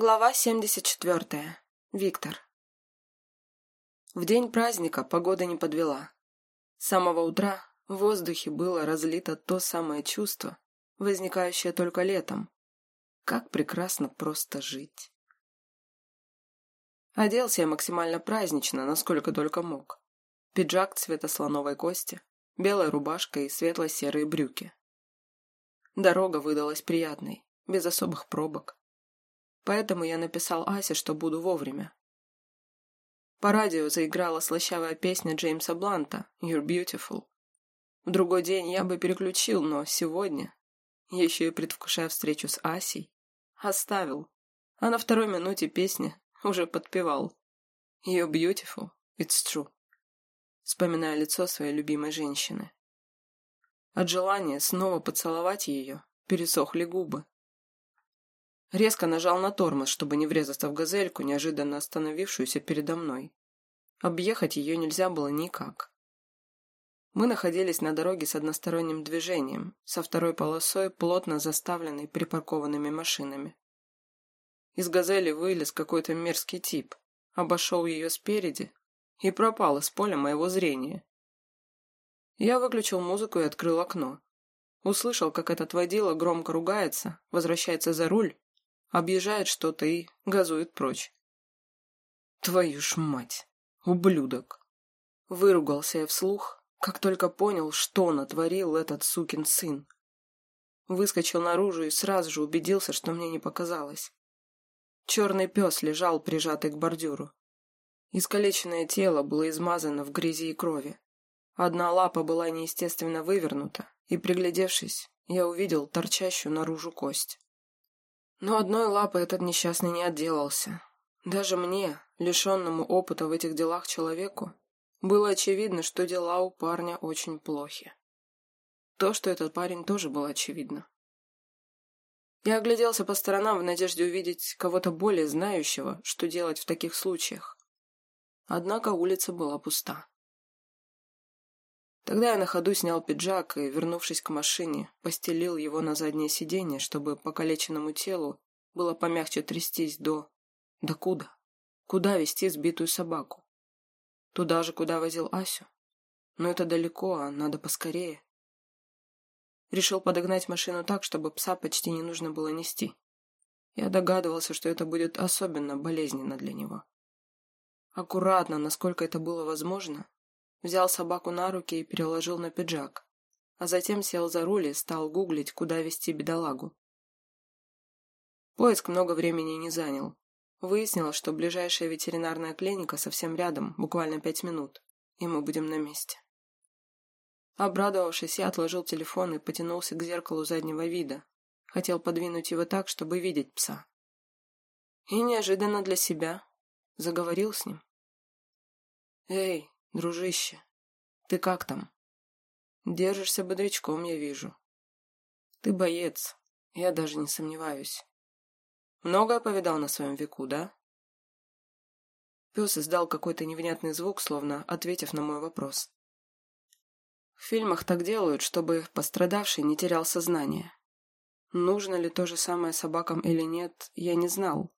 Глава 74. Виктор. В день праздника погода не подвела. С самого утра в воздухе было разлито то самое чувство, возникающее только летом. Как прекрасно просто жить. Оделся я максимально празднично, насколько только мог. Пиджак цвета слоновой кости, белая рубашка и светло-серые брюки. Дорога выдалась приятной, без особых пробок. Поэтому я написал Асе, что буду вовремя. По радио заиграла слащавая песня Джеймса Бланта «You're Beautiful». В другой день я бы переключил, но сегодня, еще и предвкушая встречу с Асей, оставил. А на второй минуте песни уже подпевал «You're beautiful, it's true», вспоминая лицо своей любимой женщины. От желания снова поцеловать ее пересохли губы. Резко нажал на тормоз, чтобы не врезаться в газельку, неожиданно остановившуюся передо мной. Объехать ее нельзя было никак. Мы находились на дороге с односторонним движением, со второй полосой, плотно заставленной припаркованными машинами. Из газели вылез какой-то мерзкий тип, обошел ее спереди и пропал из поля моего зрения. Я выключил музыку и открыл окно. Услышал, как этот водила громко ругается, возвращается за руль объезжает что-то и газует прочь. Твою ж мать, ублюдок! Выругался я вслух, как только понял, что натворил этот сукин сын. Выскочил наружу и сразу же убедился, что мне не показалось. Черный пес лежал, прижатый к бордюру. Искалеченное тело было измазано в грязи и крови. Одна лапа была неестественно вывернута, и, приглядевшись, я увидел торчащую наружу кость. Но одной лапой этот несчастный не отделался. Даже мне, лишенному опыта в этих делах человеку, было очевидно, что дела у парня очень плохи. То, что этот парень тоже было очевидно. Я огляделся по сторонам в надежде увидеть кого-то более знающего, что делать в таких случаях. Однако улица была пуста. Тогда я на ходу снял пиджак и, вернувшись к машине, постелил его на заднее сиденье, чтобы покалеченному телу было помягче трястись до... Да куда? Куда вести сбитую собаку? Туда же, куда возил Асю? Но это далеко, а надо поскорее. Решил подогнать машину так, чтобы пса почти не нужно было нести. Я догадывался, что это будет особенно болезненно для него. Аккуратно, насколько это было возможно, Взял собаку на руки и переложил на пиджак, а затем сел за руль и стал гуглить, куда вести бедолагу. Поиск много времени не занял. Выяснилось, что ближайшая ветеринарная клиника совсем рядом, буквально пять минут, и мы будем на месте. Обрадовавшись, я отложил телефон и потянулся к зеркалу заднего вида. Хотел подвинуть его так, чтобы видеть пса. И неожиданно для себя заговорил с ним. «Эй, Дружище, ты как там? Держишься бодрячком, я вижу. Ты боец, я даже не сомневаюсь. Многое повидал на своем веку, да? Пес издал какой-то невнятный звук, словно ответив на мой вопрос. В фильмах так делают, чтобы пострадавший не терял сознание. Нужно ли то же самое собакам или нет, я не знал.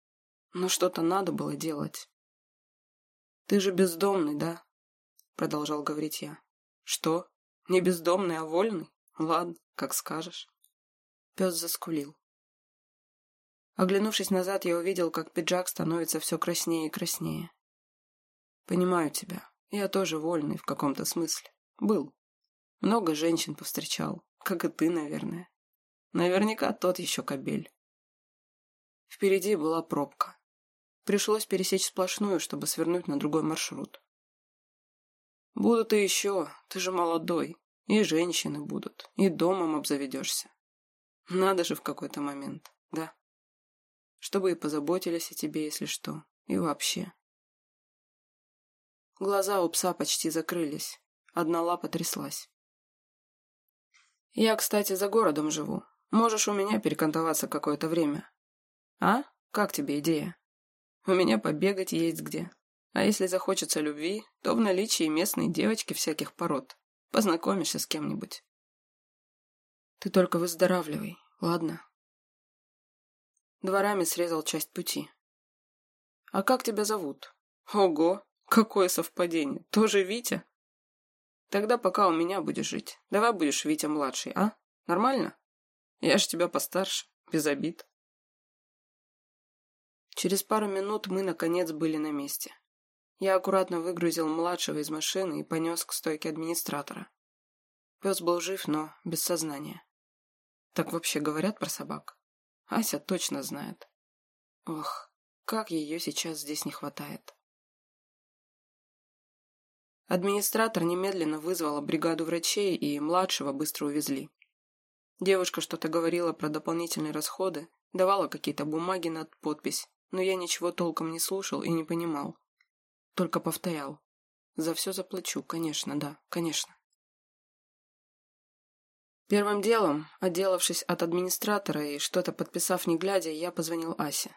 Но что-то надо было делать. Ты же бездомный, да? Продолжал говорить я. Что? Не бездомный, а вольный? Ладно, как скажешь. Пес заскулил. Оглянувшись назад, я увидел, как пиджак становится все краснее и краснее. Понимаю тебя. Я тоже вольный в каком-то смысле. Был. Много женщин повстречал, как и ты, наверное. Наверняка тот еще кобель. Впереди была пробка. Пришлось пересечь сплошную, чтобы свернуть на другой маршрут. Будут и еще, ты же молодой. И женщины будут, и домом обзаведешься. Надо же в какой-то момент, да? Чтобы и позаботились о тебе, если что, и вообще. Глаза у пса почти закрылись, одна лапа тряслась. Я, кстати, за городом живу. Можешь у меня перекантоваться какое-то время. А? Как тебе идея? У меня побегать есть где. А если захочется любви, то в наличии местные девочки всяких пород. Познакомишься с кем-нибудь. Ты только выздоравливай, ладно? Дворами срезал часть пути. «А как тебя зовут?» «Ого! Какое совпадение! Тоже Витя?» «Тогда пока у меня будешь жить. Давай будешь Витя-младший, а? Нормально? Я ж тебя постарше, без обид». Через пару минут мы, наконец, были на месте. Я аккуратно выгрузил младшего из машины и понес к стойке администратора. Пес был жив, но без сознания. Так вообще говорят про собак? Ася точно знает. Ох, как ее сейчас здесь не хватает. Администратор немедленно вызвала бригаду врачей, и младшего быстро увезли. Девушка что-то говорила про дополнительные расходы, давала какие-то бумаги над подпись, но я ничего толком не слушал и не понимал. Только повторял. За все заплачу, конечно, да, конечно. Первым делом, отделавшись от администратора и что-то подписав не глядя, я позвонил Асе.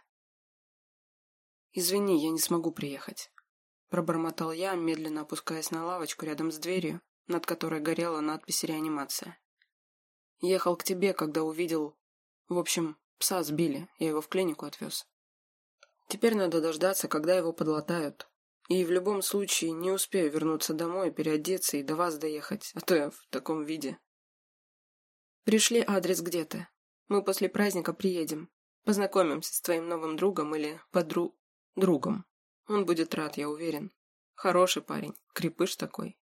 «Извини, я не смогу приехать», – пробормотал я, медленно опускаясь на лавочку рядом с дверью, над которой горела надпись «Реанимация». «Ехал к тебе, когда увидел... В общем, пса сбили, я его в клинику отвез. Теперь надо дождаться, когда его подлатают. И в любом случае не успею вернуться домой, переодеться и до вас доехать, а то я в таком виде. Пришли адрес где то Мы после праздника приедем. Познакомимся с твоим новым другом или подру... другом. Он будет рад, я уверен. Хороший парень, крепыш такой.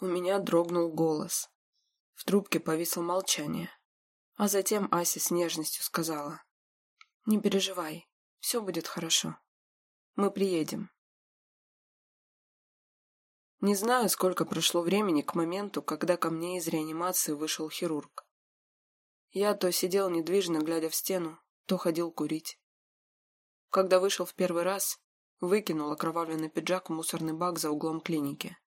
У меня дрогнул голос. В трубке повисло молчание. А затем Ася с нежностью сказала. Не переживай, все будет хорошо. Мы приедем. Не знаю, сколько прошло времени к моменту, когда ко мне из реанимации вышел хирург. Я то сидел недвижно, глядя в стену, то ходил курить. Когда вышел в первый раз, выкинул окровавленный пиджак в мусорный бак за углом клиники.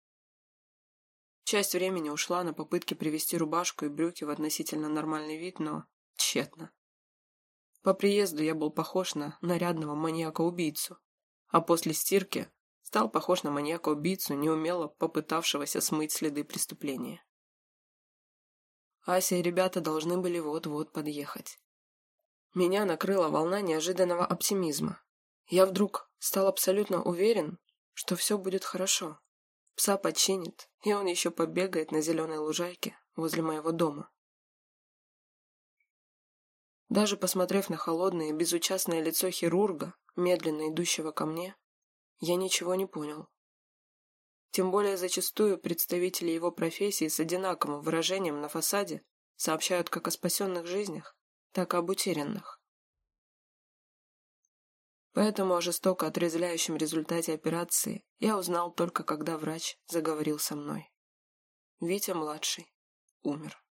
Часть времени ушла на попытки привести рубашку и брюки в относительно нормальный вид, но тщетно. По приезду я был похож на нарядного маньяка-убийцу, а после стирки стал похож на маньяка-убийцу, неумело попытавшегося смыть следы преступления. Ася и ребята должны были вот-вот подъехать. Меня накрыла волна неожиданного оптимизма. Я вдруг стал абсолютно уверен, что все будет хорошо. Пса починит, и он еще побегает на зеленой лужайке возле моего дома. Даже посмотрев на холодное, безучастное лицо хирурга, медленно идущего ко мне, я ничего не понял. Тем более зачастую представители его профессии с одинаковым выражением на фасаде сообщают как о спасенных жизнях, так и об утерянных. Поэтому о жестоко отрезвляющем результате операции я узнал только когда врач заговорил со мной. Витя-младший умер.